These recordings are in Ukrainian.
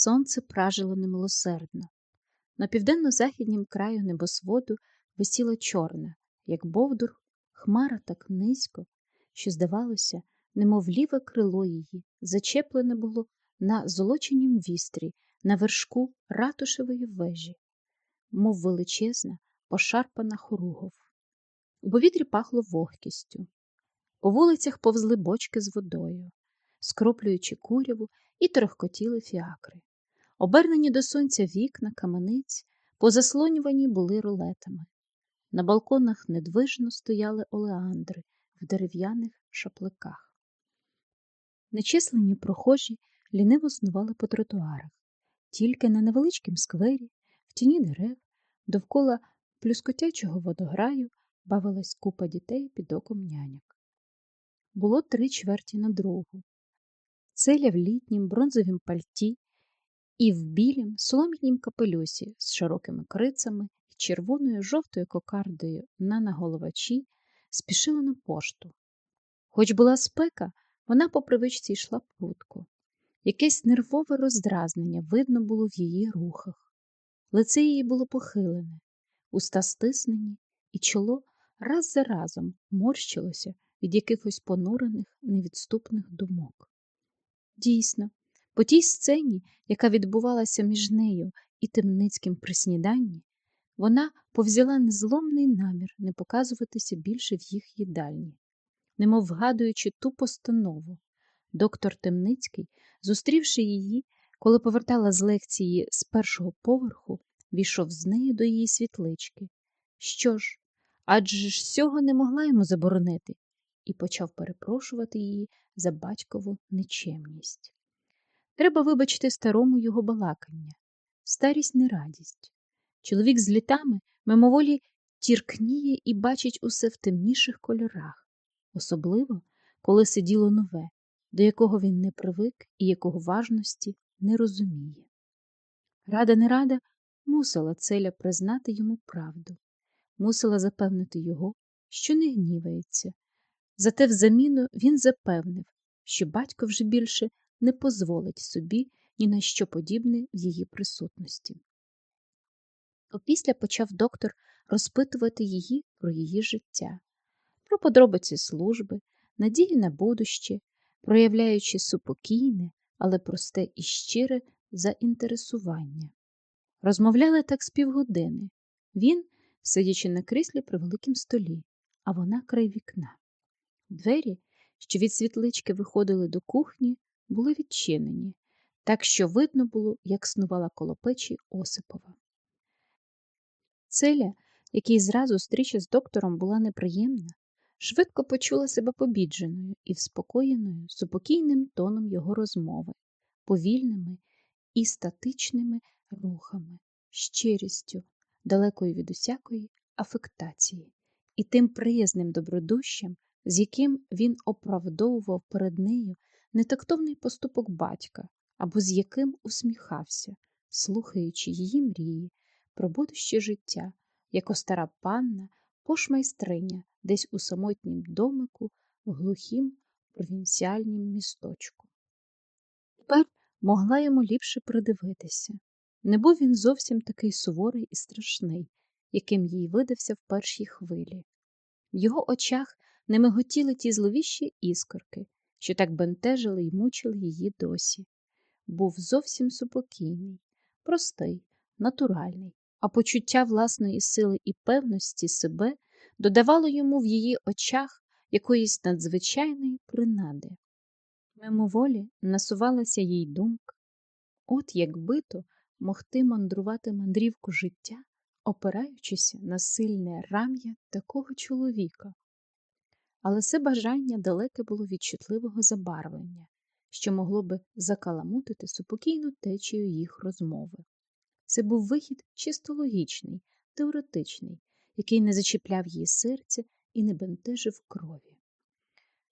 Сонце пражило немилосердно. На південно-західнім краю небосводу висіла чорна, як бовдур, хмара так низько, що, здавалося, немов ліве крило її зачеплене було на золоченім вістрі на вершку ратушевої вежі, мов величезна, пошарпана хоругов. У повітрі пахло вогкістю. По вулицях повзли бочки з водою, скроплюючи куряву і торохкотіли фіакри. Обернені до сонця вікна, камениць, позаслонювані були рулетами. На балконах недвижно стояли олеандри в дерев'яних шапликах. Нечислені прохожі ліниво снували по тротуарах, тільки на невеличкім сквері, в тіні дерев, довкола плюскотячого водограю бавилась купа дітей під оком няньок. Було три чверті на другу. Целя в літнім бронзовім пальті і в білім солом'янім капелюсі з широкими крицями і червоною жовтою кокардою на наголовачі спішила на пошту. Хоч була спека, вона по привичці йшла прудко. Якесь нервове роздразнення видно було в її рухах. Лице її було похилене, уста стиснені, і чоло раз за разом морщилося від якихось понурених невідступних думок. Дійсно, по тій сцені, яка відбувалася між нею і темницьким при сніданні, вона повзяла незломний намір не показуватися більше в їх їдальні, немов вгадуючи ту постанову. Доктор Темницький, зустрівши її, коли повертала з лекції з першого поверху, війшов з нею до її світлички. Що ж, адже ж цього не могла йому заборонити, і почав перепрошувати її за батькову нечемність. Треба вибачити старому його балакання. Старість не радість. Чоловік з літами мимоволі тіркніє і бачить усе в темніших кольорах, особливо, коли сиділо нове, до якого він не привик і якого важності не розуміє. Рада не рада мусила целя признати йому правду, мусила запевнити його, що не гнівається. Зате взаміну він запевнив, що батько вже більше не позволить собі ні на що подібне в її присутності. Опісля почав доктор розпитувати її про її життя, про подробиці служби, надії на будуще, проявляючи супокійне, але просте і щире заінтересування. Розмовляли так з півгодини. Він, сидячи на кріслі при великім столі, а вона край вікна. Двері, що від світлички виходили до кухні, були відчинені, так що видно було, як снувала коло печі Осипова. Целя, якій зразу зустріча з доктором була неприємна, швидко почула себе побідженою і вспокоєною супокійним тоном його розмови, повільними і статичними рухами, щирістю, далекою від усякої афектації, і тим приязним добродущем, з яким він оправдовував перед нею нетактовний поступок батька або з яким усміхався, слухаючи її мрії про будуще життя, як стара панна, пошмайстриня десь у самотнім домику в глухім провінціальнім місточку. Тепер могла йому ліпше придивитися. Не був він зовсім такий суворий і страшний, яким їй видався в першій хвилі. В його очах не миготіли ті зловіщі іскорки, що так бентежили й мучили її досі. Був зовсім супокійний, простий, натуральний, а почуття власної сили і певності себе додавало йому в її очах якоїсь надзвичайної принади. Мимоволі насувалася їй думка, от якби то могти мандрувати мандрівку життя, опираючися на сильне рам'я такого чоловіка. Але це бажання далеке було від чутливого забарвлення, що могло би закаламутити супокійну течію їх розмови. Це був вихід чисто логічний, теоретичний, який не зачіпляв її серце і не бентежив крові.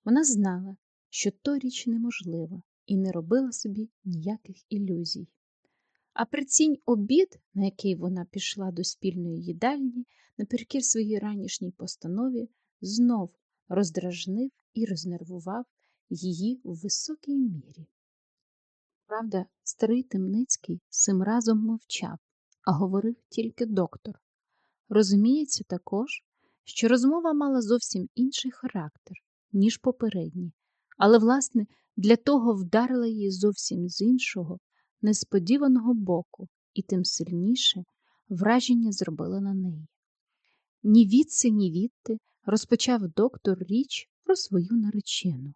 Вона знала, що то річ неможлива, і не робила собі ніяких ілюзій. А прицінь обід, на який вона пішла до спільної їдальні, наперекір своїй ранішній постанові, знов роздражнив і рознервував її в високій мірі. Правда, старий Темницький цим разом мовчав, а говорив тільки доктор. Розуміється також, що розмова мала зовсім інший характер, ніж попередні, але, власне, для того вдарила її зовсім з іншого, несподіваного боку, і тим сильніше враження зробила на неї. Ні відси, ні відти розпочав доктор річ про свою наречену.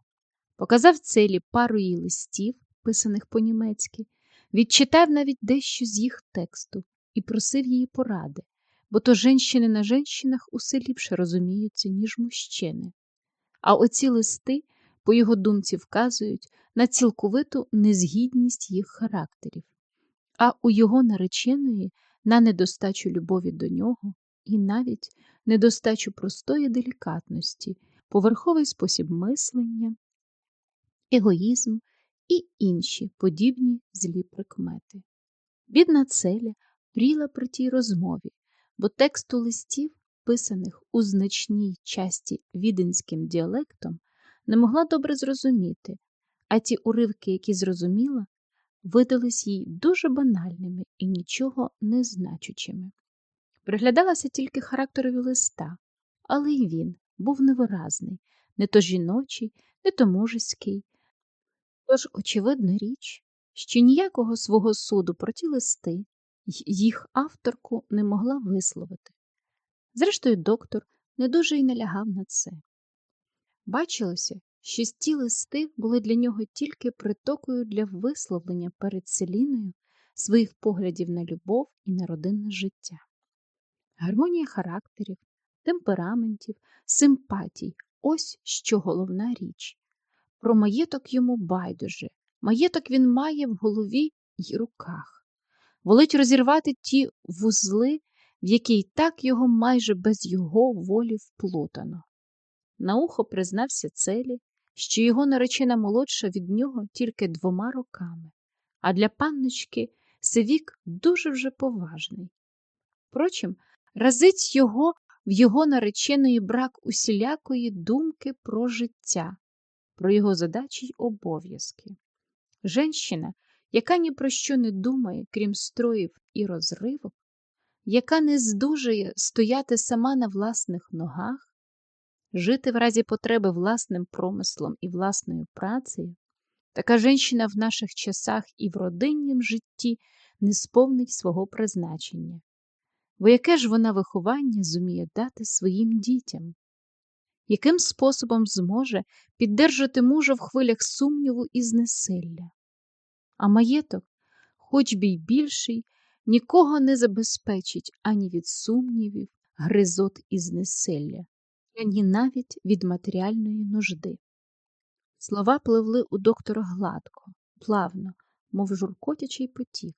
Показав целі пару її листів, писаних по-німецьки, відчитав навіть дещо з їх тексту і просив її поради, бо то женщини на женщинах усе ліпше розуміються, ніж мужчини. А оці листи, по його думці, вказують на цілковиту незгідність їх характерів, а у його нареченої на недостачу любові до нього і навіть недостачу простої делікатності, поверховий спосіб мислення, егоїзм і інші подібні злі прикмети. Бідна целя пріла при тій розмові, бо тексту листів, писаних у значній часті віденським діалектом, не могла добре зрозуміти, а ті уривки, які зрозуміла, видались їй дуже банальними і нічого не значучими. Приглядалася тільки характерові листа, але й він був невиразний, не то жіночий, не то мужеський. Тож, очевидна річ, що ніякого свого суду про ті листи їх авторку не могла висловити. Зрештою, доктор не дуже й налягав на це. Бачилося, що ті листи були для нього тільки притокою для висловлення перед Селіною своїх поглядів на любов і на родинне життя. Гармонія характерів, темпераментів, симпатій ось що головна річ. Про маєток йому байдуже, маєток він має в голові й руках, волить розірвати ті вузли, в які й так його майже без його волі вплутано. На ухо признався целі, що його наречена молодша від нього тільки двома роками, а для панночки це вік дуже вже поважний. Впрочем, разить його в його нареченої брак усілякої думки про життя, про його задачі й обов'язки. Женщина, яка ні про що не думає, крім строїв і розривок, яка не здужує стояти сама на власних ногах, жити в разі потреби власним промислом і власною працею, така женщина в наших часах і в родиннім житті не сповнить свого призначення. Бо яке ж вона виховання зуміє дати своїм дітям? Яким способом зможе піддержати мужа в хвилях сумніву і знесилля? А маєток, хоч би й більший, нікого не забезпечить ані від сумнівів, гризот і знесилля, ані навіть від матеріальної нужди. Слова пливли у доктора гладко, плавно, мов журкотячий потік,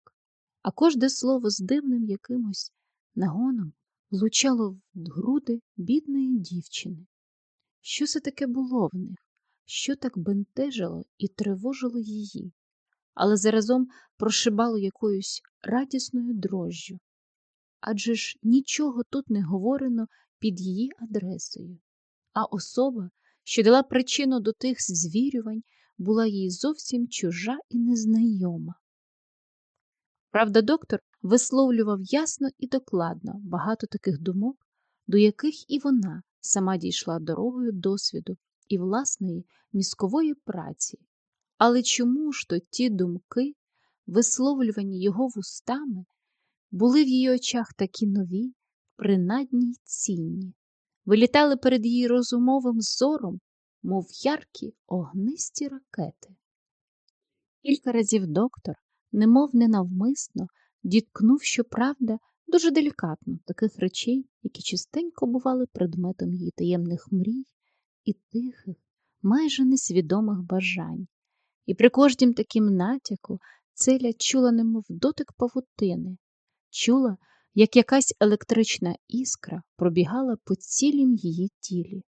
а кожне слово з дивним якимось нагоном влучало в груди бідної дівчини. Що це таке було в них, що так бентежило і тривожило її, але заразом прошибало якоюсь радісною дрожжю. Адже ж нічого тут не говорено під її адресою, а особа, що дала причину до тих звірювань, була їй зовсім чужа і незнайома. Правда, доктор висловлював ясно і докладно багато таких думок, до яких і вона сама дійшла дорогою досвіду і власної мізкової праці. Але чому ж то ті думки, висловлювані його вустами, були в її очах такі нові, принадні й цінні, вилітали перед її розумовим зором, мов яркі огнисті ракети? Кілька разів доктор, немов ненавмисно, діткнув, щоправда, дуже делікатно таких речей, які частенько бували предметом її таємних мрій і тихих, майже несвідомих бажань. І при кожнім таким натяку целя чула, немов дотик павутини, чула, як якась електрична іскра пробігала по цілім її тілі.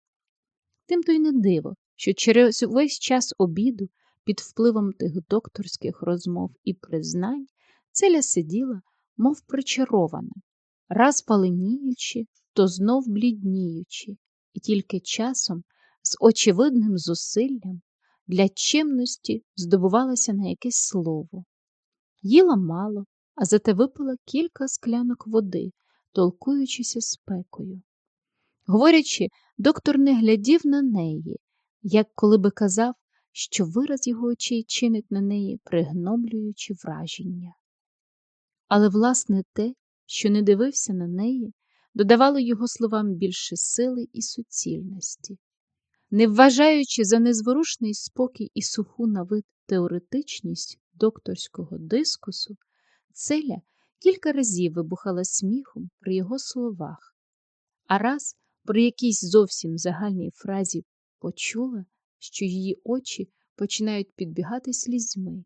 Тим то й не диво, що через увесь час обіду, під впливом тих докторських розмов і признань, целя сиділа, мов причарована, раз паленіючи, то знов блідніючи, і тільки часом, з очевидним зусиллям, для чемності здобувалася на якесь слово. Їла мало, а зате випила кілька склянок води, толкуючися спекою. Говорячи, доктор не глядів на неї, як коли би казав, що вираз його очей чинить на неї пригноблюючи враження. Але, власне, те, що не дивився на неї, додавало його словам більше сили і суцільності. Не вважаючи за незворушний спокій і суху на вид теоретичність докторського дискусу, Целя кілька разів вибухала сміхом при його словах, а раз при якійсь зовсім загальній фразі почула, що її очі починають підбігати слізьми,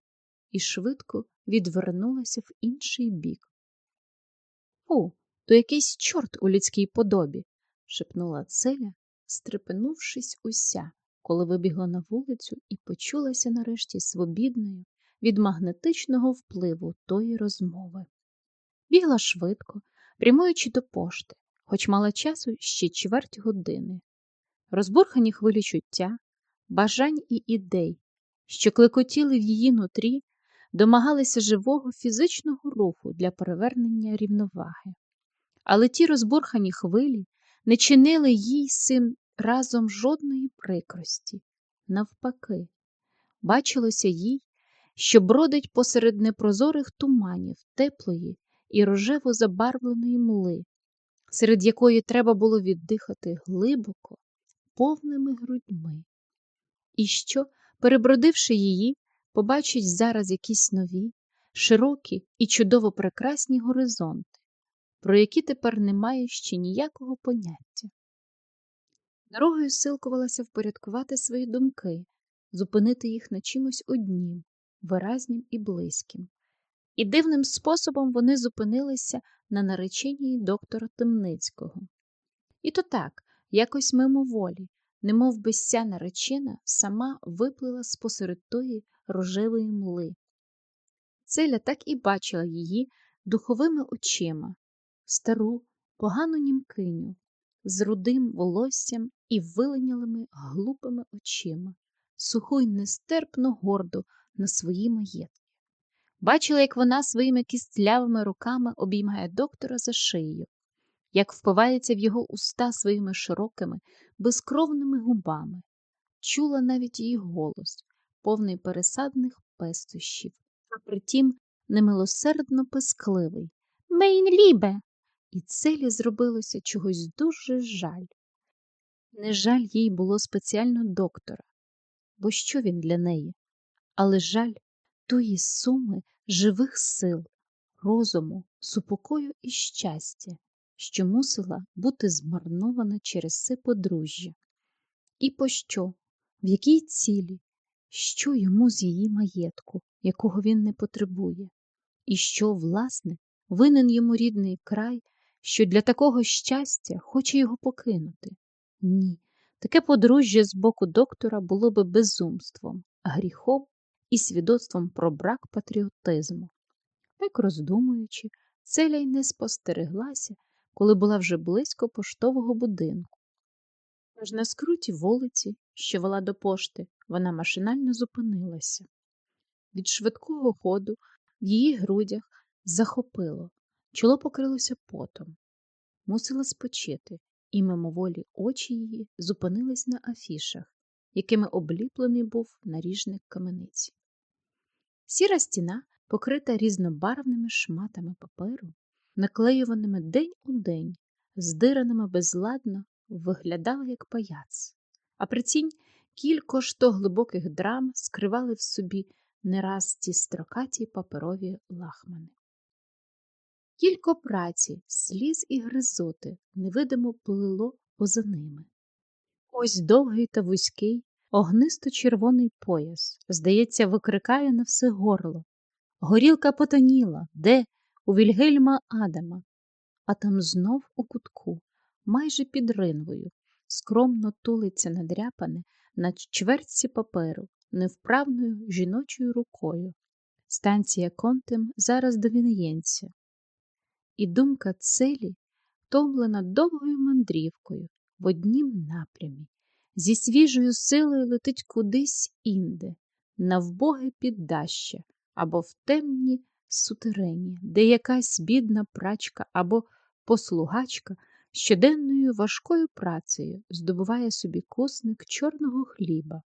і швидко відвернулася в інший бік. О, то якийсь чорт у людській подобі, шепнула Целя, стрепенувшись уся, коли вибігла на вулицю і почулася нарешті свобідною від магнетичного впливу тої розмови. Бігла швидко, прямуючи до пошти, хоч мала часу ще чверть години. Розбурхані хвилі чуття, бажань і ідей, що клекотіли в її нутрі, домагалися живого фізичного руху для перевернення рівноваги. Але ті розбурхані хвилі не чинили їй цим разом жодної прикрості. Навпаки, бачилося їй, що бродить посеред непрозорих туманів теплої і рожево забарвленої мли, серед якої треба було віддихати глибоко, повними грудьми. І що, перебродивши її, побачить зараз якісь нові, широкі і чудово прекрасні горизонти, про які тепер немає ще ніякого поняття. Дорогою силкувалася впорядкувати свої думки, зупинити їх на чимось однім, виразнім і близьким. І дивним способом вони зупинилися на нареченні доктора Темницького. І то так, якось мимоволі, немов би ся наречена сама виплила з посеред тої рожевої мли. Целя так і бачила її духовими очима, стару, погану німкиню, з рудим волоссям і виленялими глупими очима, суху й нестерпно горду на свої маєтки. Бачила, як вона своїми кістлявими руками обіймає доктора за шию, як впивається в його уста своїми широкими, безкровними губами, чула навіть її голос, повний пересадних пестощів, а притім немилосердно пискливий. Мейн лібе! І целі зробилося чогось дуже жаль. Не жаль їй було спеціально доктора, бо що він для неї? але жаль тої суми живих сил, розуму, супокою і щастя, що мусила бути змарнована через це подружжя. І пощо, в якій цілі, що йому з її маєтку, якого він не потребує, і що, власне, винен йому рідний край, що для такого щастя хоче його покинути? Ні, таке подружжя з боку доктора було би безумством, гріхом і свідоцтвом про брак патріотизму. Так роздумуючи, Целя й не спостереглася, коли була вже близько поштового будинку. Аж на скруті вулиці, що вела до пошти, вона машинально зупинилася. Від швидкого ходу в її грудях захопило, чоло покрилося потом. Мусила спочити, і мимоволі очі її зупинились на афішах, якими обліплений був наріжник камениці. Сіра стіна, покрита різнобарвними шматами паперу, наклеюваними день у день, здираними безладно, виглядала як паяц, а прицінь кілько ж то глибоких драм скривали в собі не раз ті строкаті паперові лахмани. Кілько праці, сліз і гризоти невидимо плило поза ними. Ось довгий та вузький, огнисто-червоний пояс, здається, викрикає на все горло. Горілка потоніла, де у Вільгельма Адама, а там знов у кутку, майже під ринвою, скромно тулиться надряпане на чвертці паперу невправною жіночою рукою. Станція контем зараз до Вінеєнця. І думка целі, втомлена довгою мандрівкою в однім напрямі, зі свіжою силою летить кудись інде, на вбоге піддаще або в темні сутерені, де якась бідна прачка або послугачка щоденною важкою працею здобуває собі кусник чорного хліба,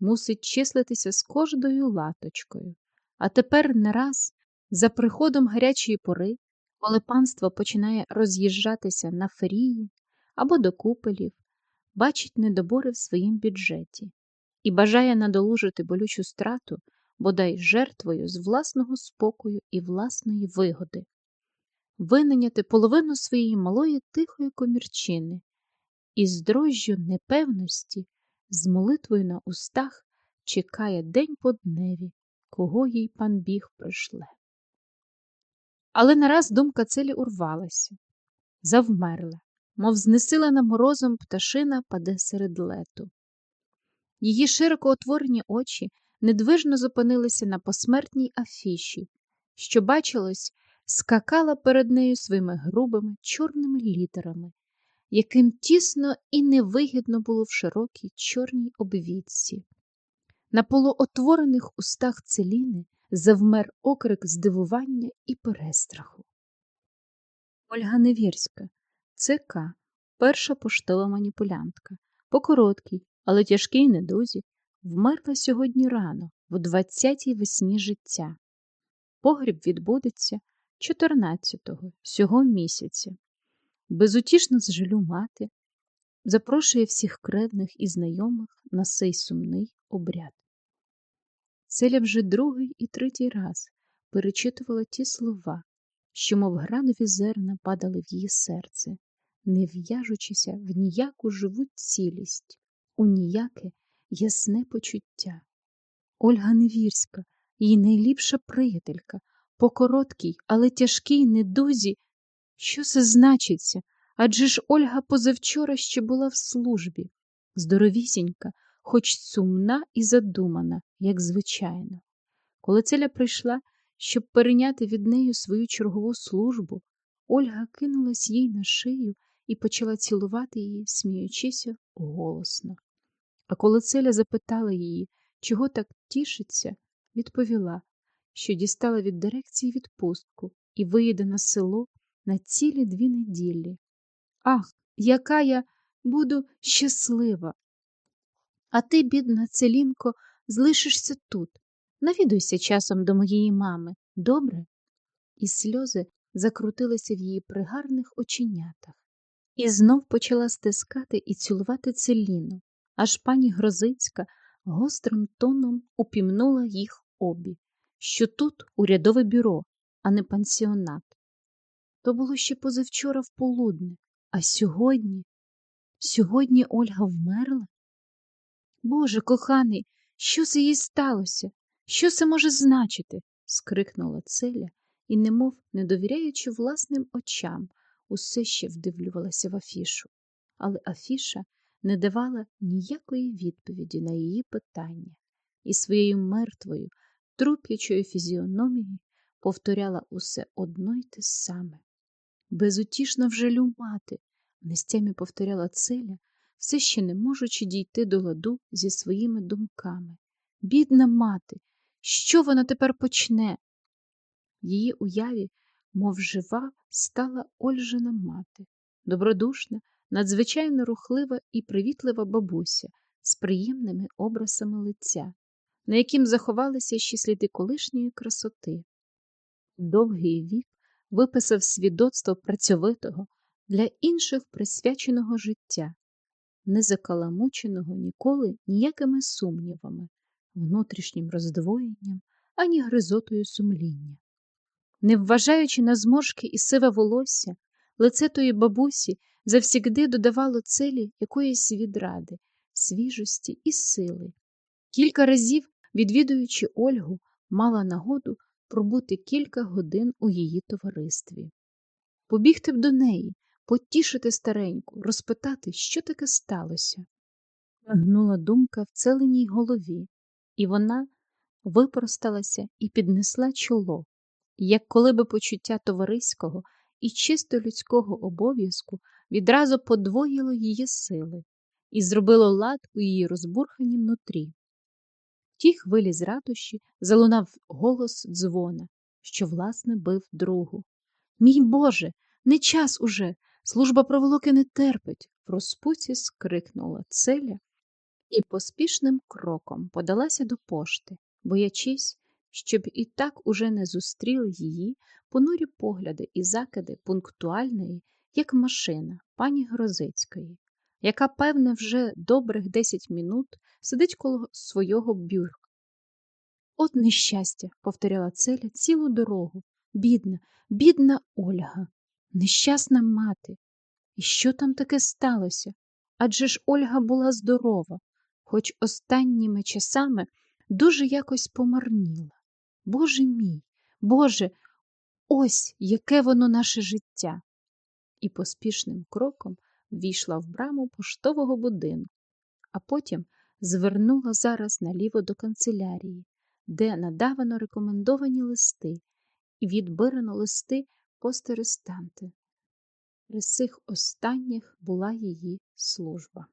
мусить числитися з кожною латочкою. А тепер не раз, за приходом гарячої пори, коли панство починає роз'їжджатися на ферії або до купелів, бачить недобори в своїм бюджеті і бажає надолужити болючу страту, бодай жертвою з власного спокою і власної вигоди, винайняти половину своєї малої тихої комірчини і з дрожжю непевності, з молитвою на устах чекає день по дневі, кого їй пан біг пришле. Але нараз думка целі урвалася, завмерла, мов знесилена морозом пташина паде серед лету. Її широко отворені очі недвижно зупинилися на посмертній афіші, що, бачилось, скакала перед нею своїми грубими чорними літерами, яким тісно і невигідно було в широкій чорній обвідці. На полуотворених устах целіни завмер окрик здивування і перестраху. Ольга Невірська, ЦК, перша поштова маніпулянтка, по короткій, але тяжкій недузі, вмерла сьогодні рано, в двадцятій весні життя. Погріб відбудеться 14-го сього місяця. Безутішно з жалю мати запрошує всіх кредних і знайомих на сей сумний обряд. Целя вже другий і третій раз перечитувала ті слова, що, мов градові зерна, падали в її серце, не в'яжучися в ніяку живу цілість, у ніяке ясне почуття. Ольга Невірська, її найліпша приятелька, по короткій, але тяжкій недузі. Що це значиться? Адже ж Ольга позавчора ще була в службі, здоровісінька, хоч сумна і задумана, як звичайно. Коли Целя прийшла, щоб перейняти від неї свою чергову службу, Ольга кинулась їй на шию і почала цілувати її, сміючися голосно. А коли Целя запитала її, чого так тішиться, відповіла, що дістала від дирекції відпустку і виїде на село на цілі дві неділі. Ах, яка я буду щаслива! А ти, бідна Целінко, залишишся тут. Навідуйся часом до моєї мами, добре? І сльози закрутилися в її пригарних оченятах. І знов почала стискати і цілувати целіну, аж пані Грозицька гострим тоном упімнула їх обі, що тут урядове бюро, а не пансіонат. То було ще позавчора в полудне, а сьогодні, сьогодні Ольга вмерла? Боже коханий, що це їй сталося? Що це може значити? скрикнула Целя і, немов не довіряючи власним очам, усе ще вдивлювалася в афішу. Але афіша не давала ніякої відповіді на її питання і своєю мертвою, труп'ячою фізіономією повторяла усе одно й те саме. Безутішна в жалю мати, нестямі повторяла Целя, все ще не можучи дійти до ладу зі своїми думками. Бідна мати, що вона тепер почне? В її уяві, мов жива, стала Ольжина мати, добродушна, надзвичайно рухлива і привітлива бабуся з приємними образами лиця, на яким заховалися ще сліди колишньої красоти. Довгий вік виписав свідоцтво працьовитого для інших присвяченого життя, не закаламученого ніколи ніякими сумнівами, внутрішнім роздвоєнням, ані гризотою сумління. Не вважаючи на зморшки і сиве волосся, лице тої бабусі завсігди додавало целі якоїсь відради, свіжості і сили. Кілька разів, відвідуючи Ольгу, мала нагоду пробути кілька годин у її товаристві. Побігти б до неї, потішити стареньку, розпитати, що таке сталося. Гнула думка в целеній голові, і вона випросталася і піднесла чоло, як коли би почуття товариського і чисто людського обов'язку відразу подвоїло її сили, і зробило лад у її розбурханім нутрі. В тій хвилі з ратуші залунав голос дзвона, що, власне, бив другу. Мій Боже, не час уже. Служба проволоки не терпить. В розпуці скрикнула Целя і поспішним кроком подалася до пошти, боячись, щоб і так уже не зустріли її понурі погляди і закиди пунктуальної, як машина пані Грозицької, яка, певне, вже добрих десять минут сидить коло свого бюрка. От нещастя, повторяла Целя цілу дорогу. Бідна, бідна Ольга, нещасна мати. І що там таке сталося? Адже ж Ольга була здорова, хоч останніми часами дуже якось помарніла. Боже мій, Боже, ось яке воно наше життя. І поспішним кроком війшла в браму поштового будинку, а потім звернула зараз наліво до канцелярії, де надавано рекомендовані листи і відбирано листи постерестанти. При цих останніх була її служба.